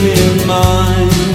in mind.